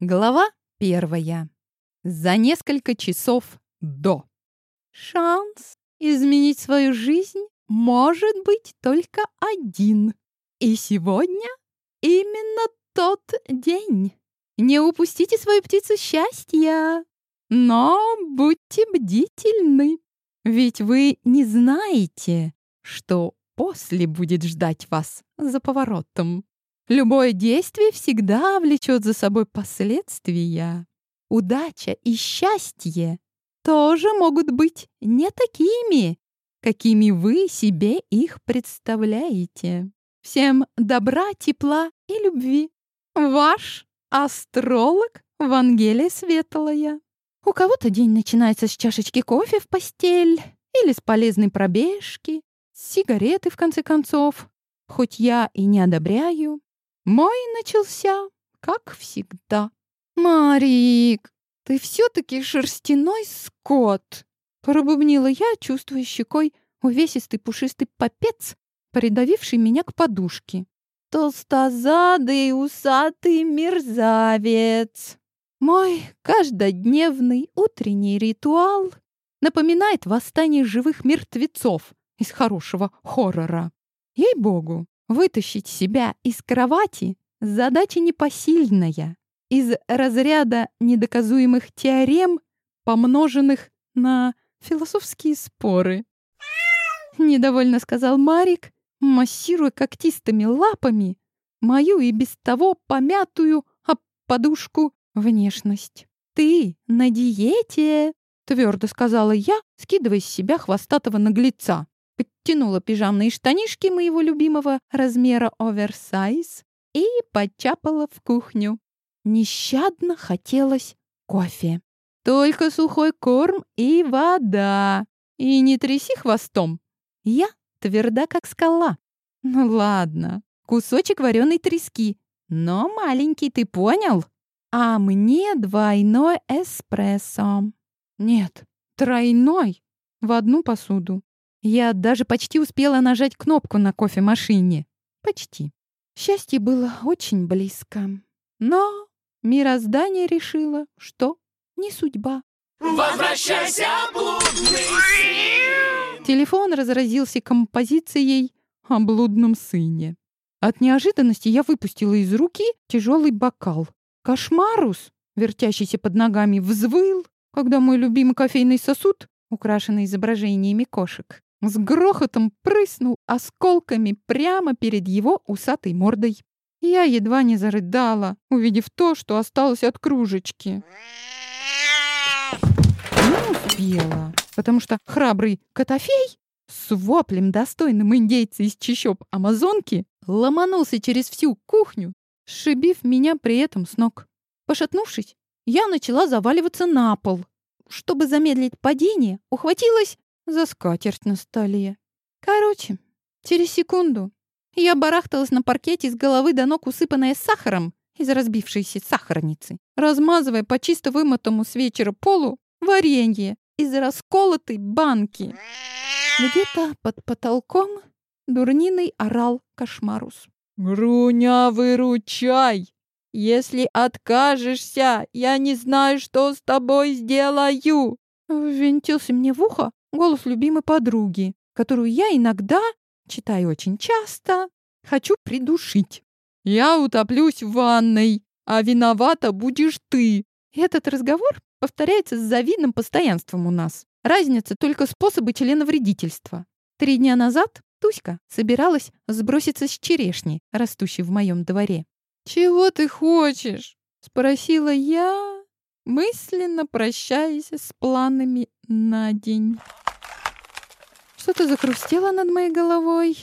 Глава первая. За несколько часов до. Шанс изменить свою жизнь может быть только один. И сегодня именно тот день. Не упустите свою птицу счастья, но будьте бдительны, ведь вы не знаете, что после будет ждать вас за поворотом. Любое действие всегда влечет за собой последствия. Удача и счастье тоже могут быть не такими, какими вы себе их представляете. Всем добра, тепла и любви. Ваш астролог Вангелия Светлая. У кого-то день начинается с чашечки кофе в постель или с полезной пробежки, с сигареты, в конце концов. Хоть я и не одобряю, мой начался, как всегда. «Марик, ты все-таки шерстяной скот!» Пробубнила я, чувствуя щекой увесистый пушистый попец, придавивший меня к подушке. «Толстозадый усатый мерзавец!» Мой каждодневный утренний ритуал напоминает восстание живых мертвецов из хорошего хоррора. Ей-богу, Вытащить себя из кровати — задача непосильная, из разряда недоказуемых теорем, помноженных на философские споры. Недовольно сказал Марик, массируя когтистыми лапами мою и без того помятую об подушку внешность. «Ты на диете!» — твердо сказала я, скидывая с себя хвостатого наглеца подтянула пижамные штанишки моего любимого размера оверсайз и подчапала в кухню. Нещадно хотелось кофе. Только сухой корм и вода. И не тряси хвостом. Я тверда, как скала. Ну ладно, кусочек вареной трески. Но маленький, ты понял? А мне двойной эспрессо. Нет, тройной в одну посуду. Я даже почти успела нажать кнопку на кофемашине. Почти. Счастье было очень близко. Но мироздание решило, что не судьба. Возвращайся, блудный сын! Телефон разразился композицией о блудном сыне. От неожиданности я выпустила из руки тяжелый бокал. Кошмарус, вертящийся под ногами, взвыл, когда мой любимый кофейный сосуд, украшенный изображениями кошек, с грохотом прыснул осколками прямо перед его усатой мордой. Я едва не зарыдала, увидев то, что осталось от кружечки. Не успела, потому что храбрый Котофей с воплем, достойным индейца из чащоб Амазонки, ломанулся через всю кухню, сшибив меня при этом с ног. Пошатнувшись, я начала заваливаться на пол. Чтобы замедлить падение, ухватилась за скатерть на столе. Короче, через секунду я барахталась на паркете с головы до ног, усыпанная сахаром из разбившейся сахарницы, размазывая по чисто вымытому с вечера полу варенье из расколотой банки. Где-то под потолком дурниной орал кошмарус. «Груня, выручай! Если откажешься, я не знаю, что с тобой сделаю!» Ввинтился мне в ухо голос любимой подруги, которую я иногда, читаю очень часто, хочу придушить. «Я утоплюсь в ванной, а виновата будешь ты». Этот разговор повторяется с завидным постоянством у нас. Разница только способы членовредительства. Три дня назад Туська собиралась сброситься с черешни, растущей в моем дворе. «Чего ты хочешь?» — спросила я, мысленно прощаясь с планами на день. Что-то закрустело над моей головой.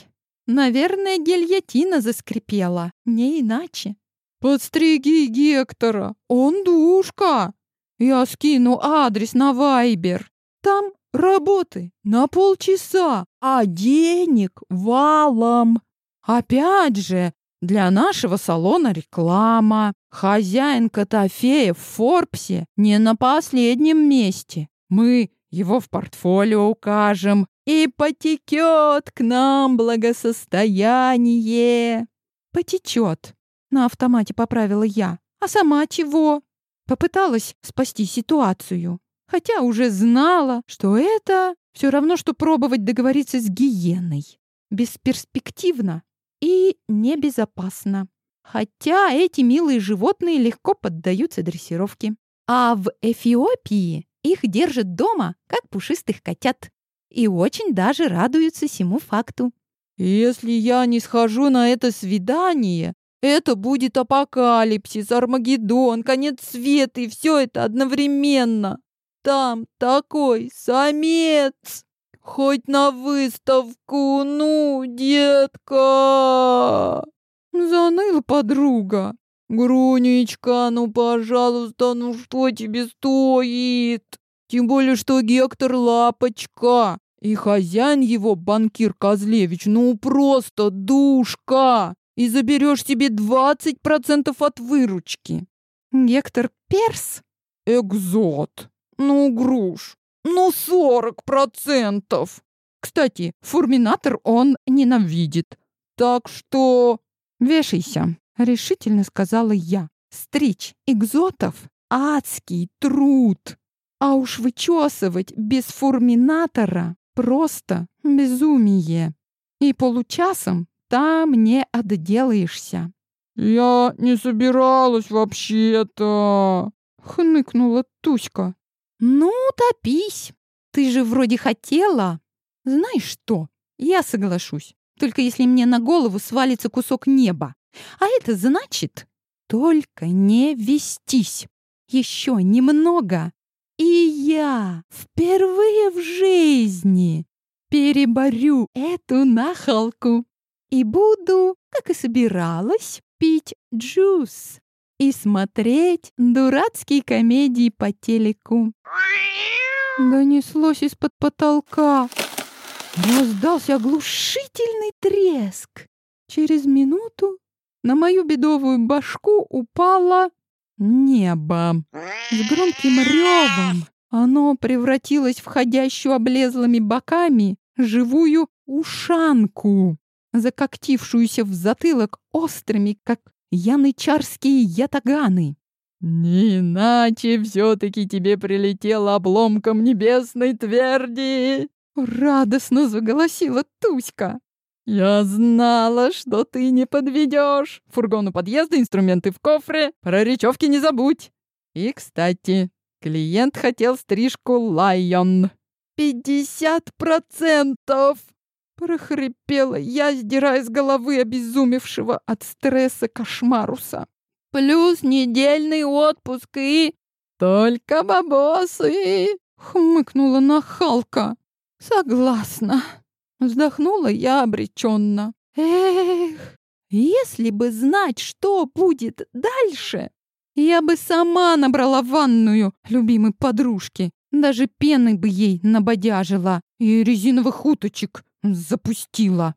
Наверное, гильотина заскрипела. Не иначе. «Подстриги Гектора! Он душка! Я скину адрес на Вайбер. Там работы на полчаса, а денег валом. Опять же, для нашего салона реклама. Хозяин Котофея в Форбсе не на последнем месте. Мы его в портфолио укажем, и потекет к нам благосостояние. Потечет, на автомате поправила я. А сама чего? Попыталась спасти ситуацию, хотя уже знала, что это все равно, что пробовать договориться с гиеной. Бесперспективно и небезопасно. Хотя эти милые животные легко поддаются дрессировке. А в Эфиопии их держат дома, как пушистых котят. И очень даже радуются всему факту. «Если я не схожу на это свидание, это будет апокалипсис, Армагеддон, конец света и все это одновременно. Там такой самец. Хоть на выставку, ну, детка!» Заныла подруга. «Грунечка, ну, пожалуйста, ну что тебе стоит? Тем более, что Гектор лапочка, и хозяин его, банкир Козлевич, ну, просто душка, и заберешь себе 20% от выручки». Гектор Перс? «Экзот. Ну, груш, ну, 40%. Кстати, фурминатор он ненавидит. Так что «Вешайся», — решительно сказала я. «Стричь экзотов — адский труд, а уж вычесывать без фурминатора — просто безумие. И получасом там не отделаешься». «Я не собиралась вообще-то», — хныкнула Туська. «Ну, топись. Ты же вроде хотела. Знаешь что, я соглашусь. Только если мне на голову свалится кусок неба. А это значит только не вестись. Еще немного. И я впервые в жизни переборю эту нахалку и буду, как и собиралась, пить джус и смотреть дурацкие комедии по телеку. Донеслось из-под потолка. Раздался оглушительный треск. Через минуту на мою бедовую башку упало небо. С громким ревом оно превратилось в ходящую облезлыми боками живую ушанку, закоктившуюся в затылок острыми, как янычарские ятаганы. «Не иначе все-таки тебе прилетело обломком небесной тверди!» Радостно заголосила Туська. «Я знала, что ты не подведешь. Фургон у подъезда, инструменты в кофре. Про речевки не забудь. И, кстати, клиент хотел стрижку Лайон. «Пятьдесят процентов!» прохрипела я, сдирая с головы обезумевшего от стресса кошмаруса. «Плюс недельный отпуск и...» «Только бабосы!» — хмыкнула нахалка. Согласна. Вздохнула я обреченно. Эх, если бы знать, что будет дальше, я бы сама набрала ванную любимой подружки. Даже пены бы ей набодяжила и резиновых уточек запустила.